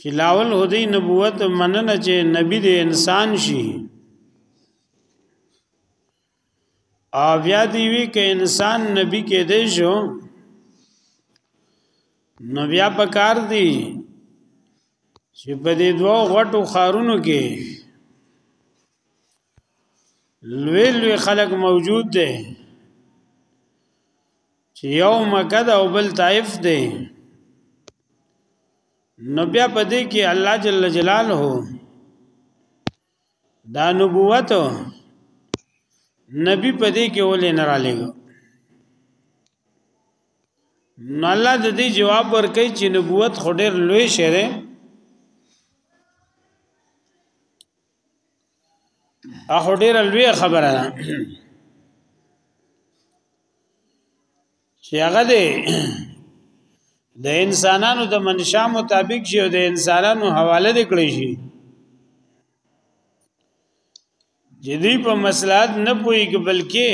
چې لاول هدی نبوت مننه چې نبی د انسان شي او بیا دی وی کې انسان نبی کې دی شو نو بیا پکار دی چې په دې دوه غټو خارونو کې لوی لوی خلق موجود دی چې یو مکه ده او بل طائف ده نو بیا په دې کې الله جل جلاله دا نبوت نبی په دې کې ولې نه را لګو نو الله د دې جواب ورکړي چې نبوت خډیر لوی شری اخو ډیره لوی خبره ده چې هغه دی د انسانانو د منشا مطابق شي او د انسانانو حواله دې کړی شي جدي په مسلات نه پوي بلکې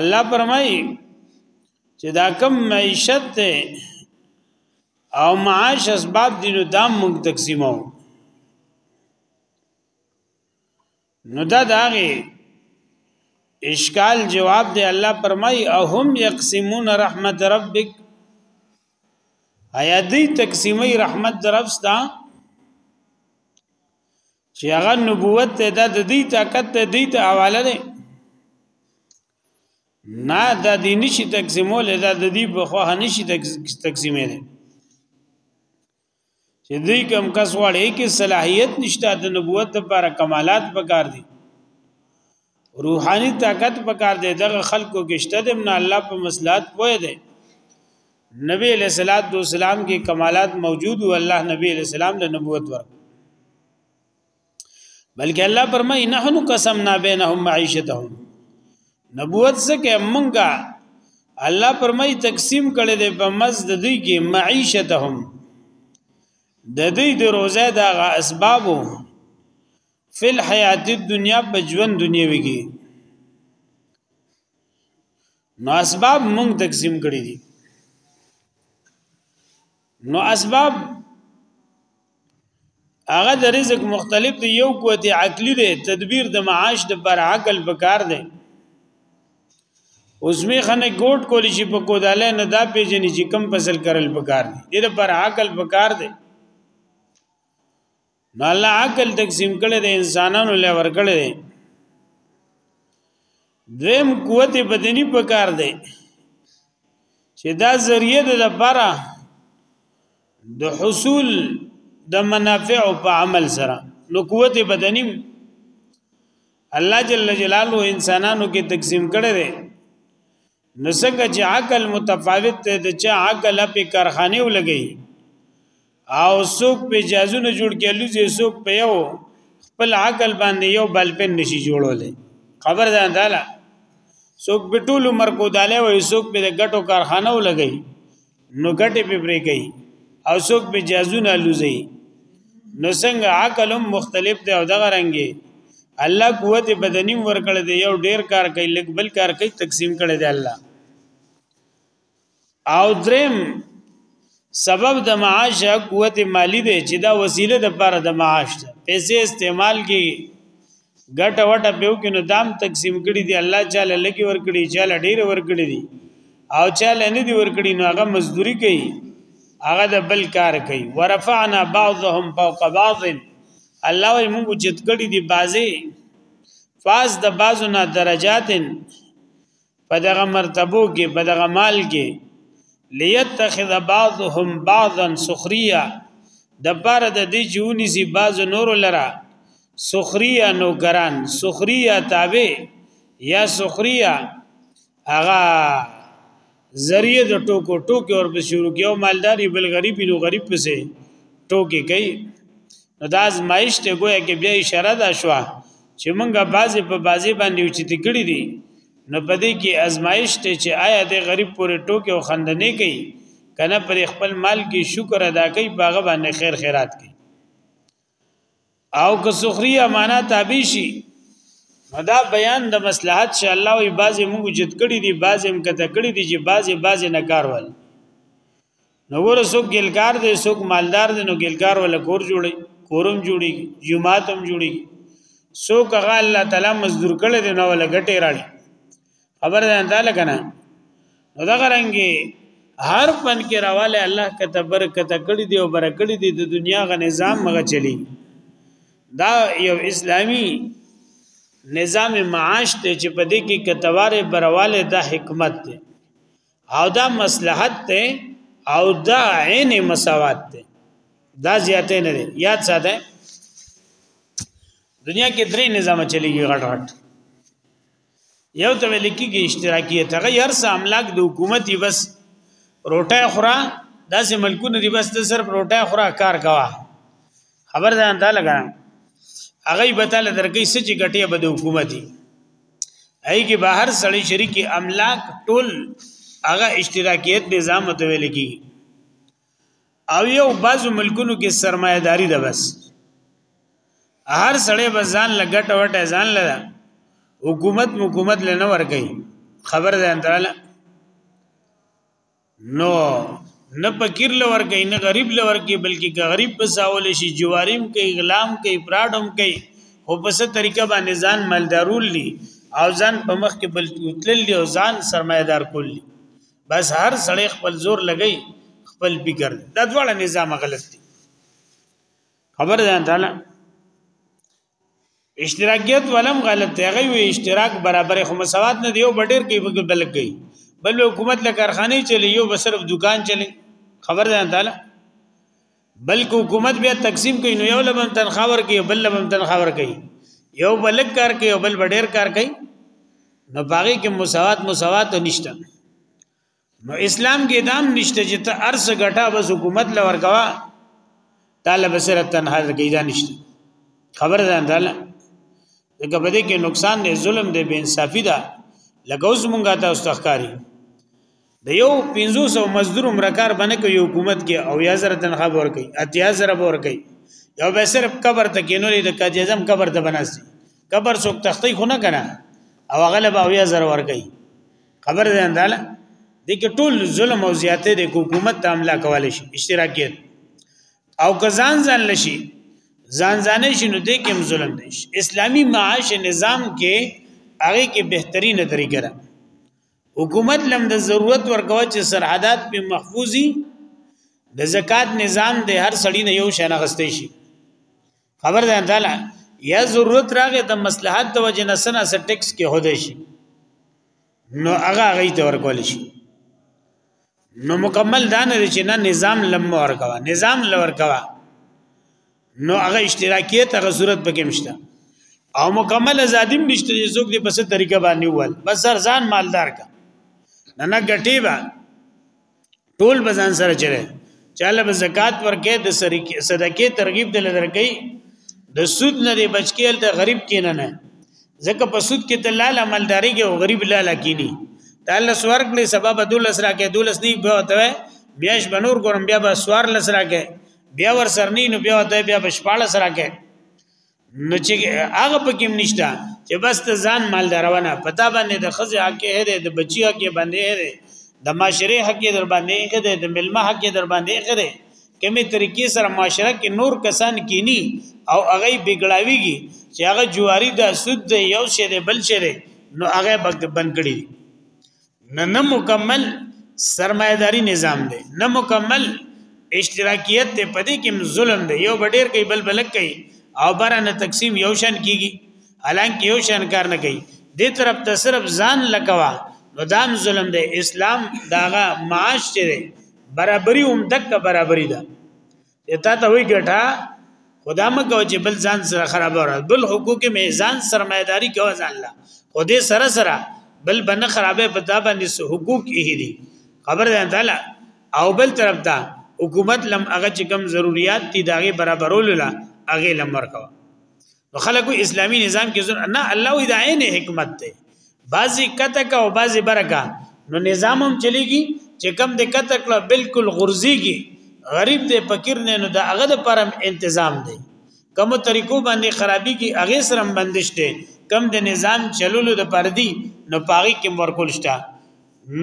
الله فرمایي چې دا کم معیشت ته او معاش اسباب دي نو دا موږ تقسیمو نو دا داغه اشکال جواب دی الله پرمای اهم یقسمون رحمت ربک ایا دی تقسیمی رحمت درفستا چې هغه نبوت ته د دې طاقت ته دې ته حواله ده نه دا دی نشي تقسیمول دا د دې په خواه نشي تقسیمې دي چې دوی کم کس وړي کې صلاحیت نشته د نبوت لپاره کمالات پکار دي روحاني طاقت پکار دی دغه خلکو کې شته د نه الله په مصلحت پوي دي نبی علیہ الصلوۃ والسلام کې کمالات موجود او الله نبی علیہ السلام له نبوت ورکړ بلکې الله فرمایي نحن قسمنا بینهم معیشتهم نبوت څخه مونږه الله فرمایي تقسیم کړي د بمز د دوی کې معیشتهم د دوی د روزه د اسبابو فل حیات الدنیا په ژوند دنیوي کې نو اسباب مونږ تقسیم کړي دي نو اسباب هغه د رزق مختلف دی یو قوت عقلی دی تدبیر د معاش د پر عقل بکار دی اوس می خنه ګوټ کولی شي په کوداله نه دا پیجنې چې کم فصل کرل بکار دی د پر عقل بکار دی نو الله عقل تقسیم کړي د انسانانو لپاره ورکړي دي دویم قوت بدنی په کار دی چې دا ذریعہ د لپاره د حصول د منافع په عمل سره نو قوت بدنی الله جل جلاله انسانانو کې تقسیم کړي دي نو څنګه چې عقل متفاوت دی د چا عقل په کارخانه ولګي او څوک په جازونه جوړ کې لږه څوک په یو خپل عقل باندې یو بل په نشي جوړولې خبر ده انداله څوک په ټول عمر کو داله وي څوک په ګټو کارخانه ولګي نو ګټه په پرې کوي او څوک په جازونه لوزي نو څنګه عقل هم مختلف دی او دغه رنګي الله قوت بدنی ورکړ دی یو ډیر کار کوي لګ بل کار کوي تقسیم کړي دی الله او دریم سبب د معاش قوت مالی دی چې دا وسیله د پر د معاش ده پیسې استعمال کی ګټه وټه په کې نو دام تقسیم کړي دي الله تعالی لګي ور کړی چاله ډیر ور کړی دي او چاله نه دي ور کړی نو هغه مزدوري کوي هغه د بل کار کوي ورفعنا بعضهم فوق بعض الله وي موږ جت کړي دي بازي فاز د بازو نه درجاتن په دغه مرتبو کې په دغه مال کې ليتخذ بعضهم بعضا سخريا د بار د دې جونی زی باز نور لرا سخريا نو ګران سخريا تابع یا سخريا اغا ذریعہ د ټوکو ټوکې اور په شروع کې او مالداری بل غریب نو غریب پسې ټوکې کوي نو دا ازمایش ته گویا کې بیا اشاره ده شو چې مونږه بازي په بازي باندې اوچتي کړی دي نو په دې کې ازمایش ته چې آیا د غریب پورې ټوکې او خنده نه کوي کنه پر خپل مال کې شکر ادا کوي باغه باندې خیر خیرات کوي او که سخري امانه تابع شي دا بیان د مصلحت چې الله وي بازي مونږ جد کړی دي بازي هم کته کړی دي چې بازي بازي نه کارول نو ور سو ګلګار دې سو مالدار دې نو ګلګار ولا کور جوړي کورم جوړي جمعاتم جوړي سو کغه الله تعالی مزدور کړي دې نو ولا غټي راړي خبر ده انده لګنه نو دا غرانګي هر فن کې راواله الله کته برکت کړي دې او برکړي دې د دنیا غ نظام مغه چلی دا یو اسلامی نظام معاش ته چې په دې کې کتواره برواله دا حکمت ده او دا مصلحت ته او دا عین مساوات ته دا زیاته نه دی یاد ساته دنیا کې درې نظام چلیږي غټ غټ یو ته لیکي کې اشتراکیت هغه هر څه املاک د حکومت بس روټه خورا داسې ملکونه دی بس ته صرف روټه خورا کار کوا خبر ده انده لګا هغه به تعالی درکې سچ غټي به د حکومتي ای کې بهر سړی شریک املاک ټول هغه اشتراکیت نظام ته ویل کی او یو بعض ملکونو کې سرمایداری ده بس هر سړی به ځان لګټ وټه ځان لدا حکومت حکومت لنه ور کوي خبر ده انتراله نو نه فقیر لور کوي نه غریب لور کوي بلکې غریب په ساول شي جواریم کوي غلام کوي پراډم کوي او په څه طریقه باندې ځان مالدارول دي او ځان په مخ کې بل تل دي او ځان سرمایدار کول دي بس هر سړی خپل زور لګي خپل بګر دا ډول نظام غلط دي خبر ده تعالی اشتراکیت ولم غلط دی هغه وی اشتراک برابر خو مساوات نه دیو بډیر کې بګل بل کوي بل حکومت له کارخانه چلی یو بسرف دکان چلی خبر ده تعالی بلکې حکومت بیا تقسیم کوي نو یو لبم تنخواه ور کوي بل لبم تنخواه ور کوي یو بل کار کوي یو بل ډیر کار کوي نو باغی کې مساوات مساوات نشته نو اسلام کې دام نشته چې ته ارس غټا بس حکومت لور کوا طالب سره تنها کیدا نشته خبر ده انداله دغه بده کې نقصان دی ظلم دی بے انصافی ده لکه اوس مونږه ته استخکاری د یو 500 مزدور مرکار باندې کوي حکومت کې او یا زره تنخواه ور کوي اتیا زره ور کوي یو به صرف قبر ته کینولې د کاجزم قبر ته بناسي قبر څوک تختی خو نه کنه او غلب او یا زره ور کوي خبر ده انداله د کې ټول ظلم او زیاته د حکومت ته حمله کول شي اشتراکیت او کزان ځان لشي ځان ځان شي نو د کې ظلم دي اسلامی معاش نظام کې هغه کې بهترینه طریقه ده حکومت لم د ضرورت ورکو چې سرحدات په محفوظي د زکات نظام د هر سړی نه یو شنه غستې شي خبر ده تعالی یا ضرورت راغې د مصلحت د وجه نه سنا سره ټیکس کې هده شي نو هغه غي ته ورکول شي نو مکمل دا نه چې نه نظام لم ورکوا نظام لور کوا نو هغه اشتراکیت هغه صورت پکې مشته او مکمل ازادي مشته چې څوک دې په څه طریقه باندې ول بس ځان مالدار کا نه نه ګټي باندې ټول بزان سره چره چاله به زکات ورکې د صدقې ترغیب دل درکې د سود نه دی بچکی ته غریب کینه نه زکه په سود کې ته لاله مالداري کې او غریب لاله کینی تعالی سوار کړي سبب دول سره کې دول سني به ته بیاش بنور ګورم بیا به سوار لسره کې بیا ور سرنی نو بیا ته بیا بشپاله سره کې نو چې هغه پکې نشته چې بس ته ځان مال درونه پتا باندې د خزه حق هره د بچی حق باندې هره د معاشره حق در باندې هره د ملما حق در باندې هره کمی طریقې سره معاشره کې نور کسان کینی او هغه بګړاویږي چې هغه جواری د سود دی یو شی دی بل شی دی نو هغه بند کړی نه نه مکمل سرمایداری نظام دی نه مکمل اشتراکیت ته پدې کې ظلم دی یو بډیر کوي بل بلک کوي او برانه تقسیم یو شان کیږي حالانکه یو شان کار نه کوي دې طرف ته صرف ځان لکوا نو دام ظلم دی اسلام داغه معاش دی برابرۍ هم دک برابرۍ ده دتا ته وی ګټه خدا مکو چې بل ځان سره خراب ورا بل حقوق میزان سرمایداری کوي ځان لا خو دې سره سره بل بنه خرابې په دا باندې حقوق یې دي خبر ده تعالی او بل طرف ته حکومت لم هغه چې کم ضرورت دي داغه برابرول لا هغه لم ورکو نو خلکو اسلامی نظام کې زر نه الله وی دا عین حکمت ده بعضی کتک او بعضی برکا نو نظام هم چلیږي چې کم د کتک له بالکل غرزيږي غریب دې فقیر نه نو د هغه د پرم تنظیم دی کوم طریقو باندې خرابي کې هغه سره بندش ته کم د نظام چلولو د پردي نو پاغي کې ورکول شته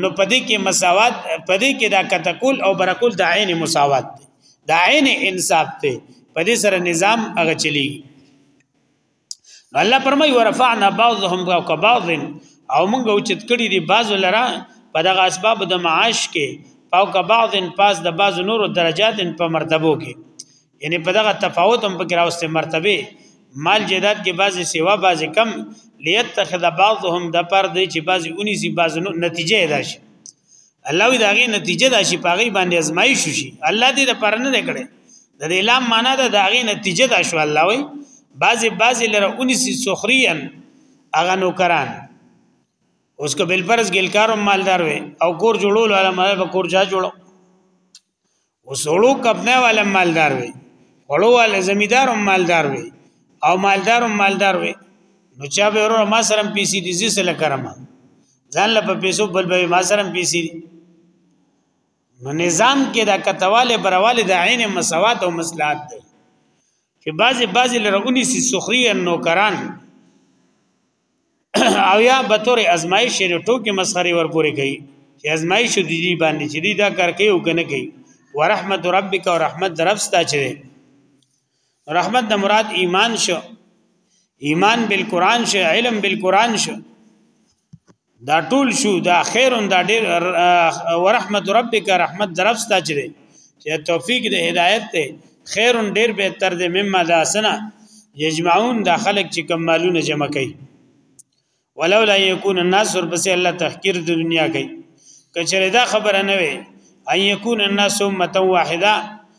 نو پدې کې مساوات پدې کې دا کتکول او برکول د عین مساوات دی د عین انصاف دی پدې سره نظام هغه چلی الله پرمای ورفعنا بعضهم فوق بعض او موږ اوچت کړي دي بعض لرا په دغه اسباب د معاش کې فوق بعض پاس د بعض نورو درجات په مرتبو کې یعنی په دغه تفاوت هم پکې راوسته مرتبه مال جیدات کې بعضی سیوا بعضی کم لیتخذ بعضهم د پر دی چې بعضی اونې سي بعضی نو نتیجه ادا شي الله وی داغه نتیجه دا شي پاغي باندې ازمایي شو شي الله دې د پر نه کړي د دې لام معنا دا داغه نتیجه دا شو الله وی بعضی بعضی لره اونې سي سخريا اغه نو کران اوس کو بل پرز ګلکارو مالدار وي او کور جوړول ولا مال به کور جا جوړو وسړو کپنا والا مالدار وي وړو والا زمیدار هم مالدار وي او مالدار هم مالدار وي نو چا به ورو ما سره پیسې دي زی سره کرما ځان له پیسو بل به ما سره پیسې دي نو نظام کې دا کتواله برواله د عین مساوات او مصلحت دی چې بعضی بعضی لرونی سي سخري نوکران او یا به تور ازمایش یې ټوکې مسخري ورپورې کوي چې ازمایش دي دي باندې چې دي دا کار کوي او کنه کوي ورحمت ربک او رحمت درب ستا چې رحمت د مراد ایمان شو ایمان بالقران شو علم بالقران شو دا ټول شو دا خیرون دا ډیر ورحمت ربک رحمت درفستا چره چې توفیق د هدایت ته خیرون ډیر به تر دې مما دا سنا یجمعون دا خلق چې کوم مالونه جمع کوي ولولا یکون الناس ورپسې الله تحقیر د دنیا کوي کچره دا خبره نه وي ان یکون الناس امه واحده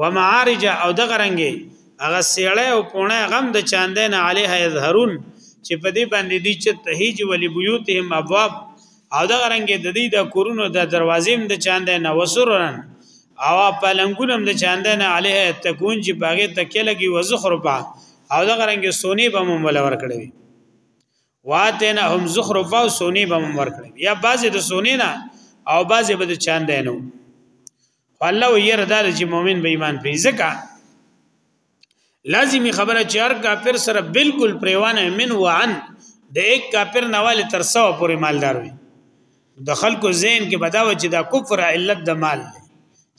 و معارج او دغه رنګي هغه سیړې او پونه غم د چاندې نه علیه یظهرون چې په دې باندې دي چې تهیج ولی بیوتهم ابواب او دغه رنګي د دې د کورونو د دروازې د چاندې نه وسرن او په لنګونم د چاندې نه علیه تکون چې باغې تکې لګي وزخرفه او دغه رنګي سونی به مونږ ولا ورکړي واتنه هم زخرفه او سونی به مونږ ورکړي یا بعضې د سونی نه او بعضې به د چاندې نه الله ويره دار چې مؤمن به ایمان پری زکا لازمی خبره چې هر کافر سره بالکل پریوانه من وعن د یک کافر نواله تر سو پورې مالدار وي د خلکو ذهن کې بداوه چې دا کفر علت د مال دی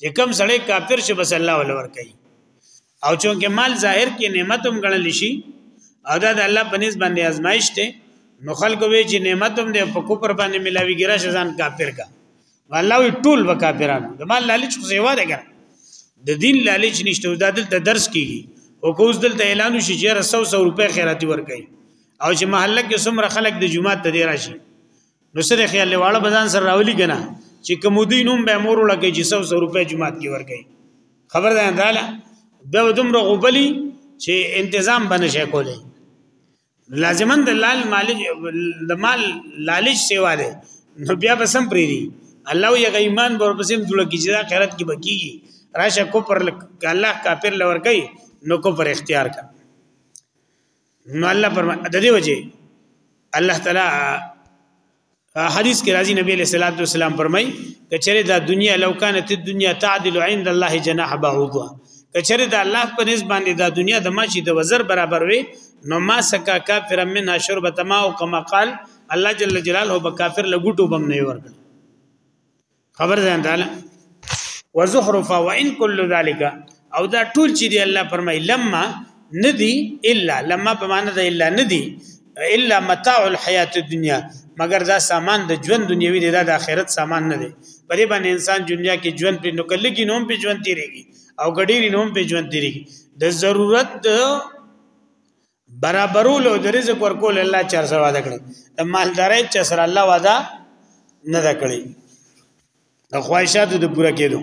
چې کم سړی کافر شي بس الله ول ور کوي او چونکه مال ظاهر کې نعمت هم ګڼل شي او دا د الله په نس باندې آزمائش ته نو خلکو وی چې نعمت هم د په کوپر باندې ملاوي ګرا شزان کافر کا والله وی ټول وکافرانو د مال لالچ خو سیوا ده ګر د دین لالچ نشته دا دلته درس کیږي او کوز دلته اعلان شي چې 100 100 روپے خیراتی ورکړي او چې محله کې څومره خلک د جمعه ته دی راشي نو سره خیال لواله بزان سره راولي کنه چې کومودی نوم به مور لګي چې 100 روپے جماعت کې ورګي خبر ده انداله به دومره غوبلی چې تنظیم باندې شي کولای لازمن د لال مال د مال لالچ سیوا ده نو بیا به سم پریری الله یې غ ایمان بر پسیم جوړ کیږي دا خیرت کې بکیږي راشه کو پر الله کافر لور کوي نو کو پر اختیار کا نو الله فرمای د دې وجه الله تعالی حدیث کې راځي نبی له صلوات و سلام فرمای کچره دا دنیا لو کانت الدنیا تعدل عند الله جناح بعوضه کچره دا الله په نسبت باندې دا دنیا د ماشي د وزر برابر وي نو ما سکا کافر من شربت ما او کما قال الله جل جلاله به کافر لګټو بم نه ورکړ خبر ځان تعالی وزخرف وان كل ذلك او دا ټول چې دی الله فرمای لما ندی الا لما په معنا د الا ندی الا متاع الحیات الدنیا مگر دا سامان د ژوند دنیوي دی دا د آخرت سامان نه دی په دې باندې انسان دنیا کې ژوند په نوکلګي نوم په ژوند تیریږي او ګډيري نوم په ژوند تیریږي د ضرورت د برابرول او د رزق ورکول الله چر سره وعده کړی د مالدارۍ چر سره الله وعده نه ده کړی د خواهشاتو د پوره کېدو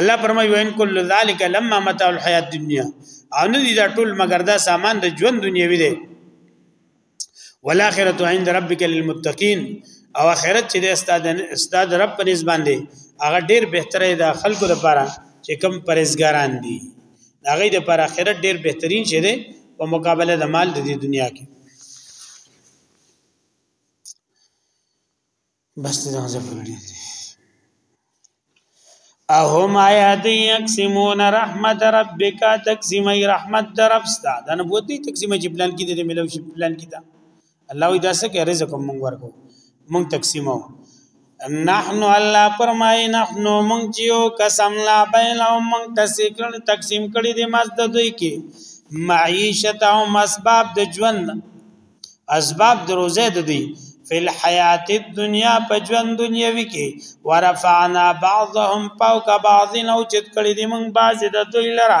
الله فرمایي وین کل ذالک لما متاع الحیات الدنیا او نه دي دا ټول مگر دا سامان د ژوند دنیوي دی والاخره عند ربک للمتقین او اخرت چې د استاد استاد رب په نسبت باندې هغه ډیر بهتره ده خلکو لپاره چې کم پرهیزګاران دي دا غي د پر اخرت ډیر بهترین شي دی په مقابله د مال د دې دنیا کې بس دا ځه پرړي اهم آیات یقسمون رحمت ربک تقسیمای رحمت درفستا دا نبوت دی تقسیمای چې پلان کې دې ملو شي پلان کې دا الله وی داسه کې رزق مونږ ورکو مونږ تقسیمو نحن الله فرمای نحن مونږ یو قسم لا بینهم مونږ تسکل تقسیم کړی دی مز د دوی کې معیشت او اسباب د ژوند اسباب د روزه د دوی فی الحیات الدنیا په ژوند دنیوي کې ورفعنا بعضهم فوق بعض نو چت کړی دی مونږ بعض د دوی لره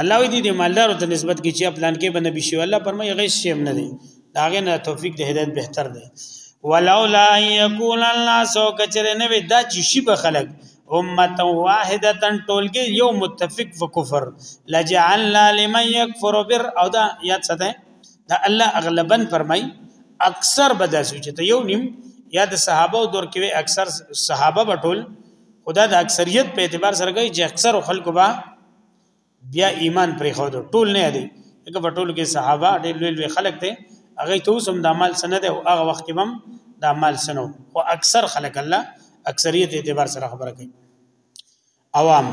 الله وی دې مالدار ته نسبت کې چې پلان کې بنه بشي الله پرمه یې غیش شیم نه دی داغه نه توفیق د هدایت بهتر دی ولولا یکون الناس کچر نه وی دا چې شی به خلق امه واحده ټولګي یو متفق په کفر لجعلنا لمن یکفر بر او دا یاد ساته دا الله اغلبا فرمای اکثر بداسو چې ته یو نیم یا د صحابه دور کې اکثر صحابه بټول خدا د اکثریت په اعتبار سره کوي چې اکثر خلکو با بیا ایمان پرې خو ټول نه دی هغه په ټول کې صحابه ډېر لوی لوی خلک دي هغه ته اوس هم د مال سند دی او هغه وخت کې هم د مال سنو او اکثر خلک الله اکثریت اعتبار سره خبره کوي عوام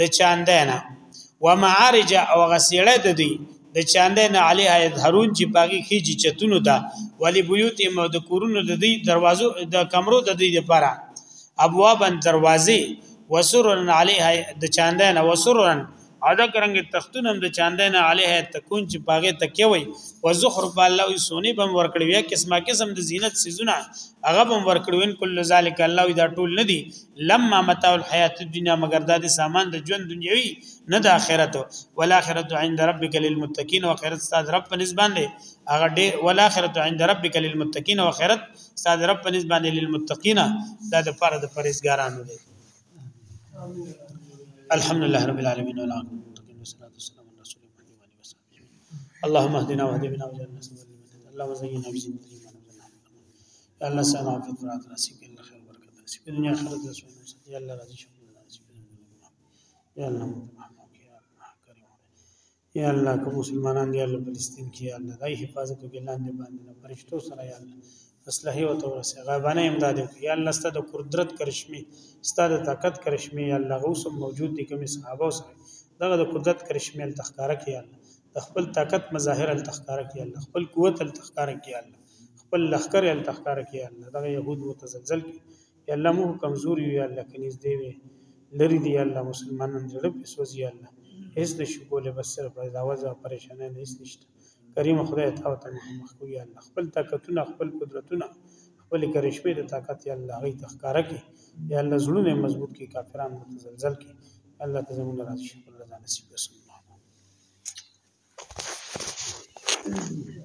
د چاندې نه و معارج او غسیړه د دوی د چاندې نه علی حیات هرون چې پاګه خېجی چتونو ده ولی بیوت مو د کورونو د دوی دروازو د کمرو د دوی لپاره ابوابن دروازې وسرن علی د چاندې نه وسرن ادا کرنګ تختونم د چاندې نه علی حیات تکون چې پاګه تکي وي و زخرف الله وي سونی بم ورکړي وي قسمه قسم د زینت سيزونه هغه بم ورکړي وین کل ذالک الله دا ټول ندي لما متاع الحیات الدنیا مگر دا د سامان د ژوند دنیوي نه د آخرت ولآخرت عند ربک للمتقین او آخرت ستاسو رب په نسبت دی هغه ډیر ولآخرت عند ربک للمتقین او آخرت ستاسو رب په نسبت دی للمتقین دا د پاره د پرهیزګارانو دی الحمدلله رب العالمین والعاقبۃ للمتقین والصلاة والسلام اللهم اهدنا واهد بنا وجعلنا سبب لمن هدى اللهم زينا بزينة الإيمان وجعلنا يا الله سنا في القرآن نصيب يا الله خير وبركة نصيب الدنيا آخرة نصيب يا الله راضي شكر نصيب يا الله یا الله کوم مسلمانان دی الله فلسطین کې یا الله دای حفاظت وکړي لاندې باندې فرشتو سره یا الله اصلحې وته ورسې غابانه امداد وکړي یا الله ستاسو د قدرت کرشمه ستاسو د طاقت کرشمه یا الله غوس موجود دي کوم صحابه سره دغه د قدرت کرشمه التخکاره کې الله د خپل طاقت مظاهر التخکاره کې الله خپل قوت التخکاره کې الله خپل لخر التخکاره کې الله دغه يهود متزلزل کې یا الله مو کمزوري وي الله کنيز دی وي لری دی الله مسلمانان زړه په سوزي الله هیڅ نشو کوله بس صرف دا وځه پریشانه نه هیڅ نشته کریم خدای تا ته مخامخ کو یا الله خپل طاقتونه خپل قدرتونه خپل کرشمه د طاقت یا الله غي تخکاره کی یا الله زړونه مضبوط کی کافران متزلزل کی الله ته زموږ راز شي خپل رضا نصیب وسم Thank you.